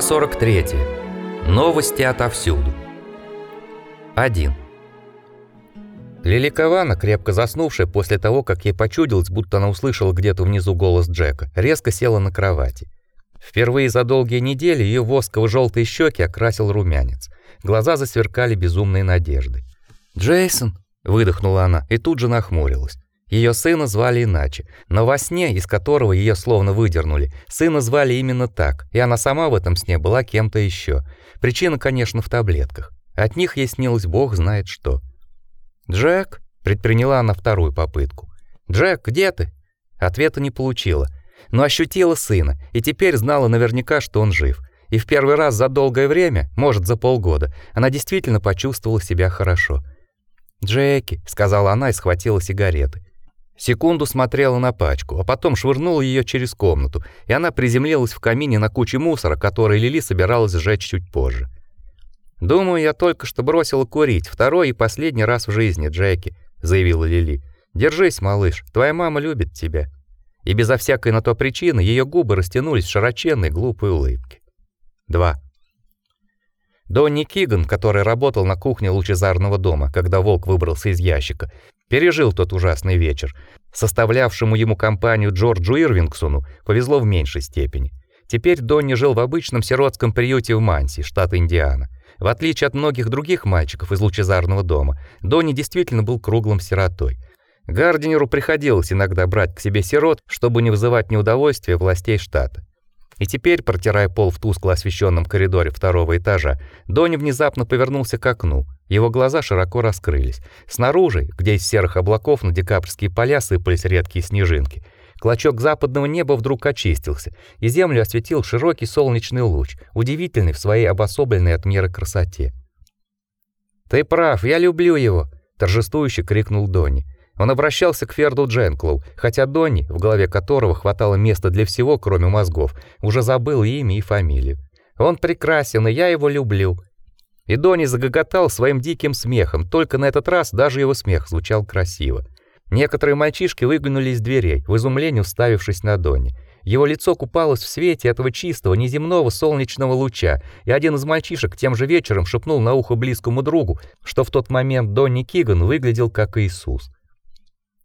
Глава 43. Новости отовсюду. 1. Лиликована, крепко заснувшая после того, как ей почудилось, будто она услышала где-то внизу голос Джека, резко села на кровати. Впервые за долгие недели ее восково-желтые щеки окрасил румянец. Глаза засверкали безумной надеждой. "Джейсон", выдохнула она и тут же нахмурилась. Ее сына звали иначе, но во сне, из которого ее словно выдернули, сына звали именно так, и она сама в этом сне была кем-то еще. Причина, конечно, в таблетках. От них ей снилось бог знает что. «Джек?» — предприняла она вторую попытку. «Джек, где ты?» Ответа не получила, но ощутила сына, и теперь знала наверняка, что он жив. И в первый раз за долгое время, может, за полгода, она действительно почувствовала себя хорошо. «Джеки», — сказала она и схватила сигареты. Секунду смотрела на пачку, а потом швырнула ее через комнату, и она приземлилась в камине на куче мусора, который Лили собиралась сжечь чуть позже. «Думаю, я только что бросила курить, второй и последний раз в жизни, Джеки», — заявила Лили. «Держись, малыш, твоя мама любит тебя». И безо всякой на то причины ее губы растянулись в широченной глупой улыбке. 2. Донни Киган, который работал на кухне лучезарного дома, когда волк выбрался из ящика, пережил тот ужасный вечер. Составлявшему ему компанию Джорджу Ирвингсону повезло в меньшей степени. Теперь Донни жил в обычном сиротском приюте в Манси, штат Индиана. В отличие от многих других мальчиков из лучезарного дома, Донни действительно был круглым сиротой. Гардинеру приходилось иногда брать к себе сирот, чтобы не вызывать неудовольствия властей штата. И теперь, протирая пол в тускло освещенном коридоре второго этажа, Донни внезапно повернулся к окну. Его глаза широко раскрылись. Снаружи, где из серых облаков на декабрьские поля сыпались редкие снежинки, клочок западного неба вдруг очистился, и землю осветил широкий солнечный луч, удивительный в своей обособленной от мира красоте. «Ты прав, я люблю его!» — торжествующе крикнул Донни. Он обращался к Ферду Дженклоу, хотя Донни, в голове которого хватало места для всего, кроме мозгов, уже забыл имя и фамилию. Он прекрасен, и я его люблю. И Донни загоготал своим диким смехом, только на этот раз даже его смех звучал красиво. Некоторые мальчишки выглянули из дверей, в изумлении уставившись на Донни. Его лицо купалось в свете этого чистого, неземного солнечного луча, и один из мальчишек тем же вечером шепнул на ухо близкому другу, что в тот момент Донни Киган выглядел как Иисус.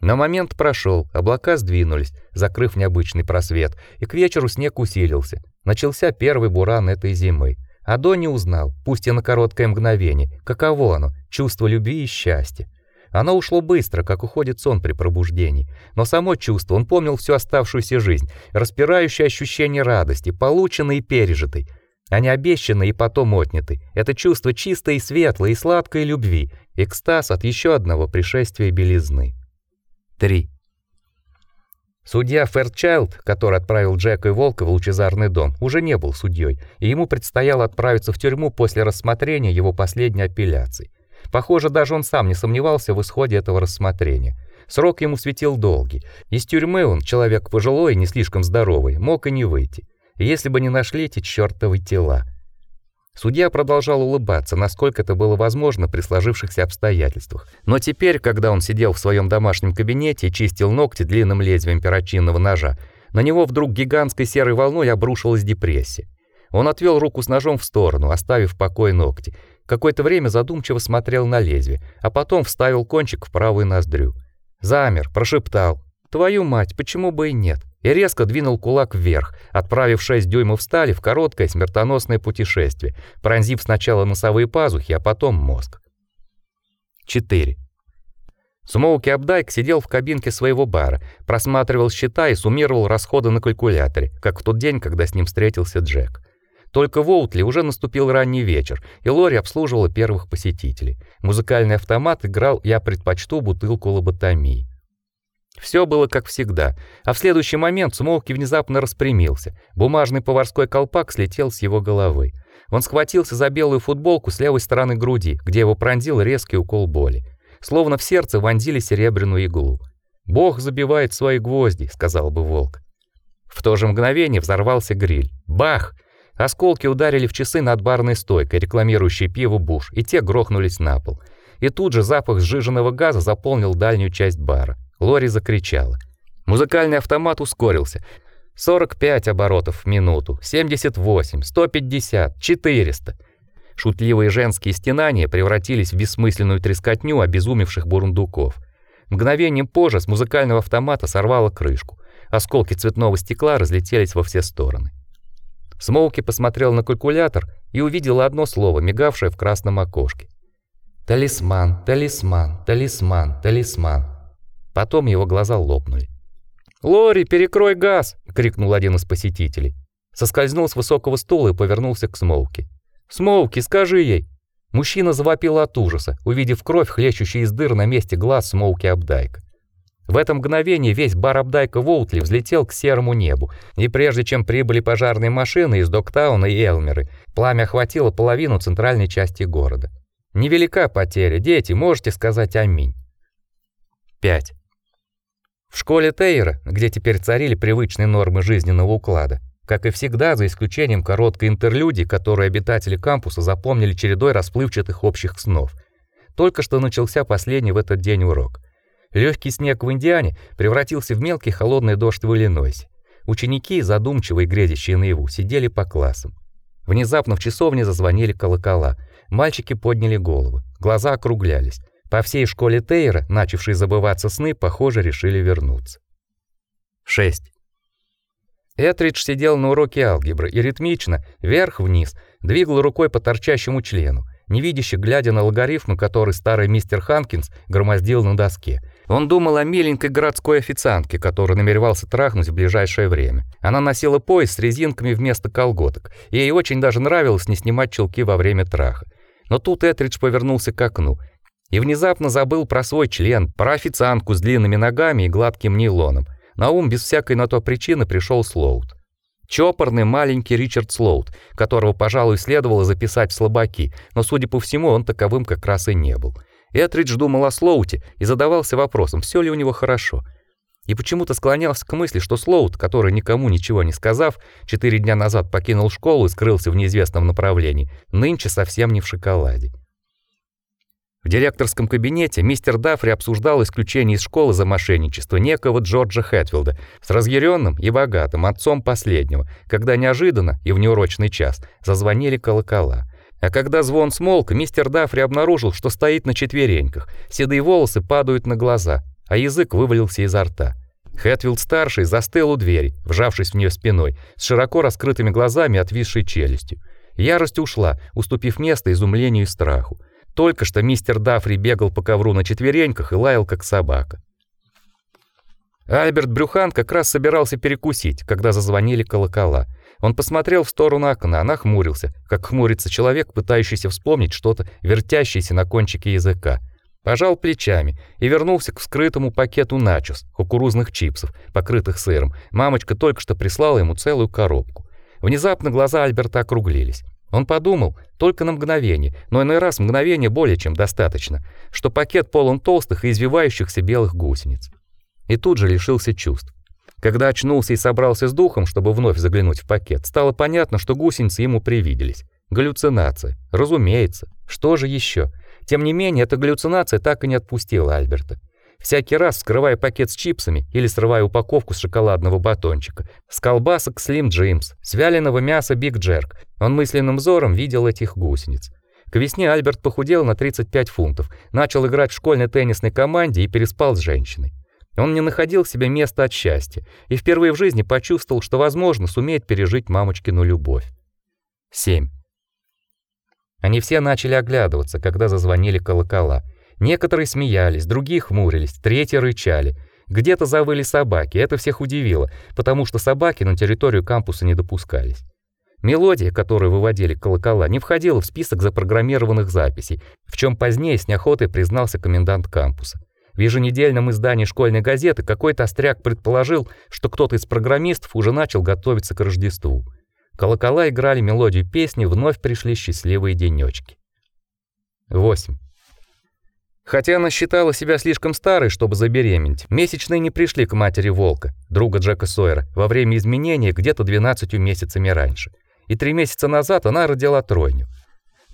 Но момент прошел, облака сдвинулись, закрыв необычный просвет, и к вечеру снег усилился. Начался первый буран этой зимы. А Донни узнал, пусть и на короткое мгновение, каково оно чувство любви и счастья. Оно ушло быстро, как уходит сон при пробуждении, но само чувство он помнил всю оставшуюся жизнь, распирающее ощущение радости, полученной и пережитой, а не обещанной и потом отнятой. Это чувство чистой и светлой и сладкой любви, экстаз от еще одного пришествия белизны. 3. Судья Фэрчайлд, который отправил Джека и Волка в лучезарный дом, уже не был судьей, и ему предстояло отправиться в тюрьму после рассмотрения его последней апелляции. Похоже, даже он сам не сомневался в исходе этого рассмотрения. Срок ему светил долгий. Из тюрьмы он, человек пожилой и не слишком здоровый, мог и не выйти, если бы не нашли эти чёртовы тела. Судья продолжал улыбаться, насколько это было возможно при сложившихся обстоятельствах. Но теперь, когда он сидел в своем домашнем кабинете и чистил ногти длинным лезвием перочинного ножа, на него вдруг гигантской серой волной обрушилась депрессия. Он отвел руку с ножом в сторону, оставив в покое ногти. Какое-то время задумчиво смотрел на лезвие, а потом вставил кончик в правую ноздрю. Замер, прошептал: "Твою мать, почему бы и нет?" И резко двинул кулак вверх, отправив 6 дюймов стали в короткое смертоносное путешествие, пронзив сначала носовые пазухи, а потом мозг. 4. Смоуки Абдайк сидел в кабинке своего бара, просматривал счета и суммировал расходы на калькуляторе, как в тот день, когда с ним встретился Джек. Только в Оутли уже наступил ранний вечер, и Лори обслуживала первых посетителей. Музыкальный автомат играл «Я предпочту бутылку лоботомии». Все было как всегда, а в следующий момент Смолки внезапно распрямился. Бумажный поварской колпак слетел с его головы. Он схватился за белую футболку с левой стороны груди, где его пронзил резкий укол боли. Словно в сердце вонзили серебряную иглу. «Бог забивает свои гвозди», — сказал бы волк. В то же мгновение взорвался гриль. Бах! Осколки ударили в часы над барной стойкой, рекламирующей пиво Буш, и те грохнулись на пол. И тут же запах сжиженного газа заполнил дальнюю часть бара. Лори закричала. Музыкальный автомат ускорился. 45 оборотов в минуту, 78, 150, 400. Шутливые женские стенания превратились в бессмысленную трескотню обезумевших бурундуков. Мгновением позже с музыкального автомата сорвало крышку. Осколки цветного стекла разлетелись во все стороны. Смоуки посмотрел на калькулятор и увидел одно слово, мигавшее в красном окошке. Талисман, талисман, талисман, талисман. Потом его глаза лопнули. "Лори, перекрой газ!" крикнул один из посетителей. Соскользнул с высокого стула и повернулся к Смоуки. "Смоуки, скажи ей!" Мужчина завопил от ужаса, увидев кровь, хлещущую из дыр на месте глаз Смоуки Абдайка. В это мгновение весь бар Абдайка Воутли взлетел к серому небу, и прежде чем прибыли пожарные машины из Доктауна и Элмеры, пламя охватило половину центральной части города. Невелика потеря, дети, можете сказать аминь. 5. В школе Тейра, где теперь царили привычные нормы жизненного уклада, как и всегда, за исключением короткой интерлюдии, которую обитатели кампуса запомнили чередой расплывчатых общих снов. Только что начался последний в этот день урок. Легкий снег в Индиане превратился в мелкий холодный дождь в Иллинойсе. Ученики, задумчивые и грезящие наяву, сидели по классам. Внезапно в часовне зазвонили колокола. Мальчики подняли головы, глаза округлялись. По всей школе Тейра, начавшие забываться сны, похоже, решили вернуться. 6. Этридж сидел на уроке алгебры и ритмично, вверх-вниз, двигал рукой по торчащему члену, невидяще глядя на логарифмы, который старый мистер Ханкинс громоздил на доске. Он думал о миленькой городской официантке, которую намеревался трахнуть в ближайшее время. Она носила пояс с резинками вместо колготок, и ей очень даже нравилось не снимать чулки во время траха. Но тут Этридж повернулся к окну и внезапно забыл про свой член, про официантку с длинными ногами и гладким нейлоном. На ум без всякой на то причины пришел Слоут. Чопорный маленький Ричард Слоут, которого, пожалуй, следовало записать в слабаки, но, судя по всему, он таковым как раз и не был. Этридж думал о Слоуте и задавался вопросом, все ли у него хорошо. И почему-то склонялся к мысли, что Слоут, который никому ничего не сказав, четыре дня назад покинул школу и скрылся в неизвестном направлении, нынче совсем не в шоколаде. В директорском кабинете мистер Дафри обсуждал исключение из школы за мошенничество некого Джорджа Хэтфилда с разъяренным и богатым отцом последнего, когда неожиданно и в неурочный час зазвонили колокола. А когда звон смолк, мистер Дафри обнаружил, что стоит на четвереньках. Седые волосы падают на глаза, а язык вывалился изо рта. Хэтфилд старший застыл у двери, вжавшись в нее спиной, с широко раскрытыми глазами и отвисшей челюстью. Ярость ушла, уступив место изумлению и страху. Только что мистер Дафри бегал по ковру на четвереньках и лаял как собака. Альберт Брюхан как раз собирался перекусить, когда зазвонили колокола. Он посмотрел в сторону окна, нахмурился, как хмурится человек, пытающийся вспомнить что-то, вертящееся на кончике языка. Пожал плечами и вернулся к вскрытому пакету начос, кукурузных чипсов, покрытых сыром. Мамочка только что прислала ему целую коробку. Внезапно глаза Альберта округлились. Он подумал, только на мгновение, но иной раз мгновение более чем достаточно, что пакет полон толстых и извивающихся белых гусениц. И тут же лишился чувств. Когда очнулся и собрался с духом, чтобы вновь заглянуть в пакет, стало понятно, что гусеницы ему привиделись. Галлюцинация. Разумеется. Что же еще? Тем не менее, эта галлюцинация так и не отпустила Альберта. Всякий раз, вскрывая пакет с чипсами или срывая упаковку с шоколадного батончика, с колбасок Slim Jims, с вяленого мяса Big Jerk, он мысленным взором видел этих гусениц. К весне Альберт похудел на 35 фунтов, начал играть в школьной теннисной команде и переспал с женщиной. Он не находил себе места от счастья и впервые в жизни почувствовал, что, возможно, сумеет пережить мамочкину любовь. 7. Они все начали оглядываться, когда зазвонили колокола. Некоторые смеялись, другие хмурились, третьи рычали. Где-то завыли собаки. Это всех удивило, потому что собаки на территорию кампуса не допускались. Мелодия, которую выводили колокола, не входила в список запрограммированных записей, в чем позднее с неохотой признался комендант кампуса. В еженедельном издании школьной газеты какой-то остряк предположил, что кто-то из программистов уже начал готовиться к Рождеству. Колокола играли мелодию песни, вновь пришли счастливые денечки. 8. Хотя она считала себя слишком старой, чтобы забеременеть, месячные не пришли к матери Волка, друга Джека Сойера, во время изменения где-то 12 месяцами раньше. И три месяца назад она родила тройню.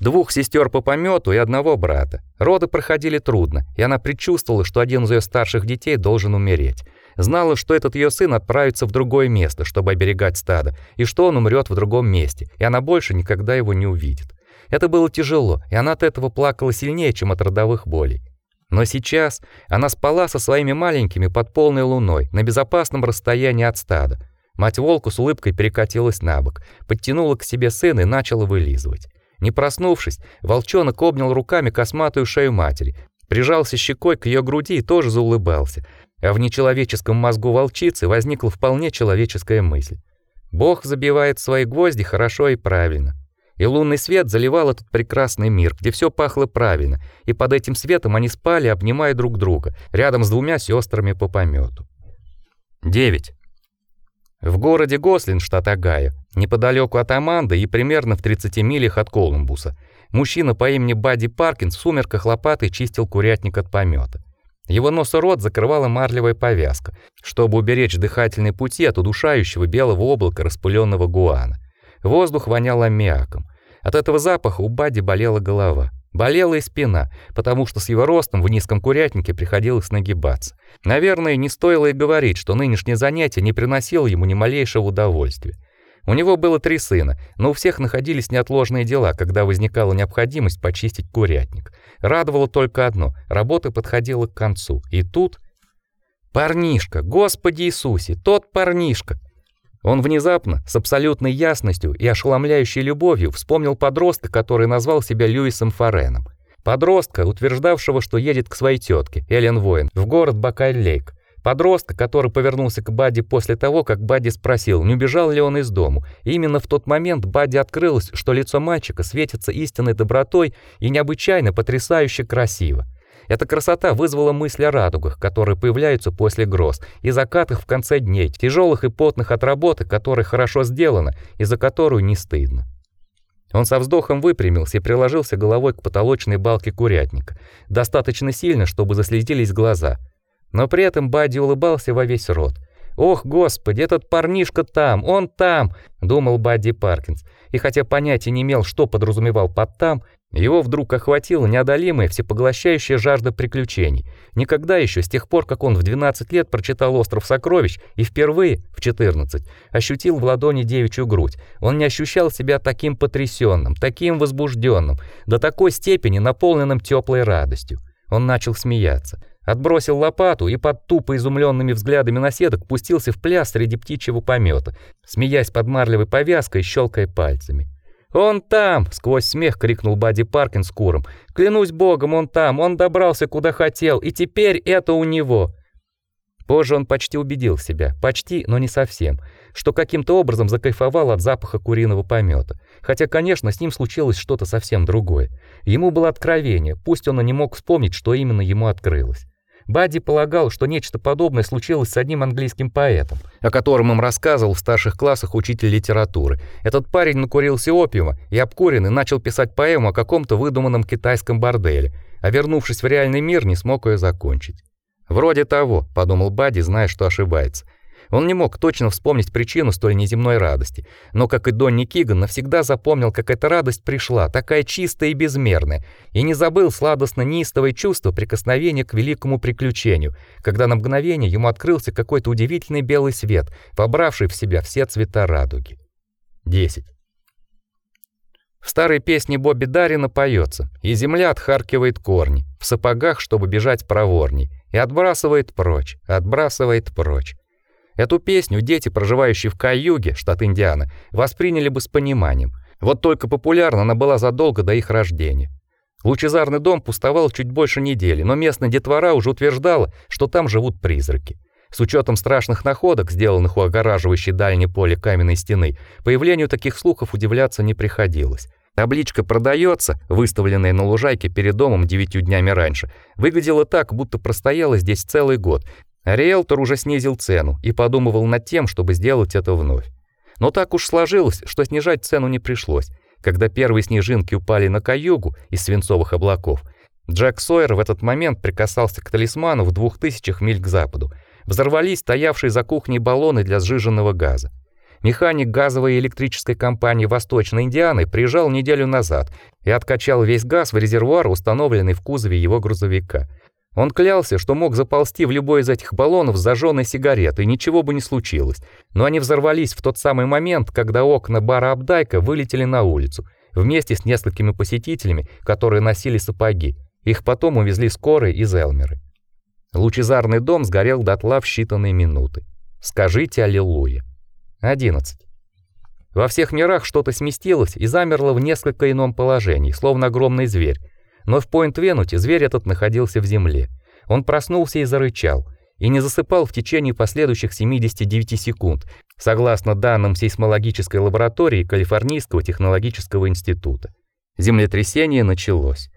Двух сестер по помету и одного брата. Роды проходили трудно, и она предчувствовала, что один из ее старших детей должен умереть. Знала, что этот ее сын отправится в другое место, чтобы оберегать стадо, и что он умрет в другом месте, и она больше никогда его не увидит. Это было тяжело, и она от этого плакала сильнее, чем от родовых болей. Но сейчас она спала со своими маленькими под полной луной на безопасном расстоянии от стада. Мать волка с улыбкой перекатилась на бок, подтянула к себе сына и начала вылизывать. Не проснувшись, волчонок обнял руками косматую шею матери, прижался щекой к ее груди и тоже заулыбался. А в нечеловеческом мозгу волчицы возникла вполне человеческая мысль. Бог забивает свои гвозди хорошо и правильно. И лунный свет заливал этот прекрасный мир, где все пахло правильно, и под этим светом они спали, обнимая друг друга, рядом с двумя сестрами по помету. 9. В городе Гослин, штат Огайо, неподалеку от Аманды и примерно в 30 милях от Колумбуса, мужчина по имени Бадди Паркинс в сумерках лопатой чистил курятник от помета. Его нос и рот закрывала марлевая повязка, чтобы уберечь дыхательные пути от удушающего белого облака распыленного гуана. Воздух вонял аммиаком. От этого запаха у Бади болела голова. Болела и спина, потому что с его ростом в низком курятнике приходилось нагибаться. Наверное, не стоило и говорить, что нынешнее занятие не приносило ему ни малейшего удовольствия. У него было три сына, но у всех находились неотложные дела, когда возникала необходимость почистить курятник. Радовало только одно работа подходила к концу. И тут парнишка, Господи Иисусе, тот парнишка, он внезапно, с абсолютной ясностью и ошеломляющей любовью вспомнил подростка, который назвал себя Льюисом Фореном. Подростка, утверждавшего, что едет к своей тетке, Эллен Воин, в город Бакаль-Лейк. Подростка, который повернулся к Бадди после того, как Бадди спросил, не убежал ли он из дому. И именно в тот момент Бадди открылось, что лицо мальчика светится истинной добротой и необычайно потрясающе красиво. Эта красота вызвала мысли о радугах, которые появляются после гроз, и закатах в конце дней, тяжелых и потных от работы, которая хорошо сделана и за которую не стыдно. Он со вздохом выпрямился и приложился головой к потолочной балке курятника, достаточно сильно, чтобы заслезились глаза. Но при этом Бадди улыбался во весь рот. «Ох, господи, этот парнишка там, он там!» — думал Бадди Паркинс. И хотя понятия не имел, что подразумевал под «там», его вдруг охватила неодолимая всепоглощающая жажда приключений. Никогда еще с тех пор, как он в 12 лет прочитал «Остров сокровищ» и впервые, в 14, ощутил в ладони девичью грудь, он не ощущал себя таким потрясенным, таким возбужденным, до такой степени наполненным теплой радостью. Он начал смеяться. Отбросил лопату и под тупо изумленными взглядами наседок пустился в пляс среди птичьего помета, смеясь под марлевой повязкой и щелкая пальцами. «Он там!» — сквозь смех крикнул Бадди Паркинс куром. «Клянусь богом, он там! Он добрался куда хотел, и теперь это у него!» Позже он почти убедил себя, почти, но не совсем, что каким-то образом закайфовал от запаха куриного помета. Хотя, конечно, с ним случилось что-то совсем другое. Ему было откровение, пусть он и не мог вспомнить, что именно ему открылось. Бадди полагал, что нечто подобное случилось с одним английским поэтом, о котором им рассказывал в старших классах учитель литературы. Этот парень накурился опиума и обкуренный начал писать поэму о каком-то выдуманном китайском борделе, а вернувшись в реальный мир, не смог ее закончить. Вроде того, подумал Бадди, зная, что ошибается. Он не мог точно вспомнить причину столь неземной радости, но, как и Донни Киган, навсегда запомнил, как эта радость пришла, такая чистая и безмерная, и не забыл сладостно неистовое чувство прикосновения к великому приключению, когда на мгновение ему открылся какой-то удивительный белый свет, побравший в себя все цвета радуги. 10. В старой песне Бобби Дарина поется: "И земля отхаркивает корни, в сапогах, чтобы бежать проворней, и отбрасывает прочь, отбрасывает прочь. Эту песню дети, проживающие в Каюге, штат Индиана, восприняли бы с пониманием. Вот только популярна она была задолго до их рождения. Лучезарный дом пустовал чуть больше недели, но местная детвора уже утверждала, что там живут призраки. С учетом страшных находок, сделанных у огораживающей дальнее поле каменной стены, появлению таких слухов удивляться не приходилось. Табличка продается, выставленная на лужайке перед домом девятью днями раньше, выглядела так, будто простояла здесь целый год, Риэлтор уже снизил цену и подумывал над тем, чтобы сделать это вновь. Но так уж сложилось, что снижать цену не пришлось. Когда первые снежинки упали на Каюгу из свинцовых облаков, Джек Сойер в этот момент прикасался к талисману в двух тысячах миль к западу. Взорвались стоявшие за кухней баллоны для сжиженного газа. Механик газовой и электрической компании Восточной Индианы приезжал неделю назад и откачал весь газ в резервуар, установленный в кузове его грузовика. Он клялся, что мог заползти в любой из этих баллонов с зажженной сигаретой, и ничего бы не случилось. Но они взорвались в тот самый момент, когда окна бара Абдайка вылетели на улицу, вместе с несколькими посетителями, которые носили сапоги. Их потом увезли скорой из Элмеры. Лучезарный дом сгорел дотла в считанные минуты. Скажите аллилуйя. 11. Во всех мирах что-то сместилось и замерло в несколько ином положении, словно огромный зверь. Но в Пойнт-Венуте зверь этот находился в земле. Он проснулся и зарычал, и не засыпал в течение последующих 79 секунд, согласно данным сейсмологической лаборатории Калифорнийского технологического института. Землетрясение началось.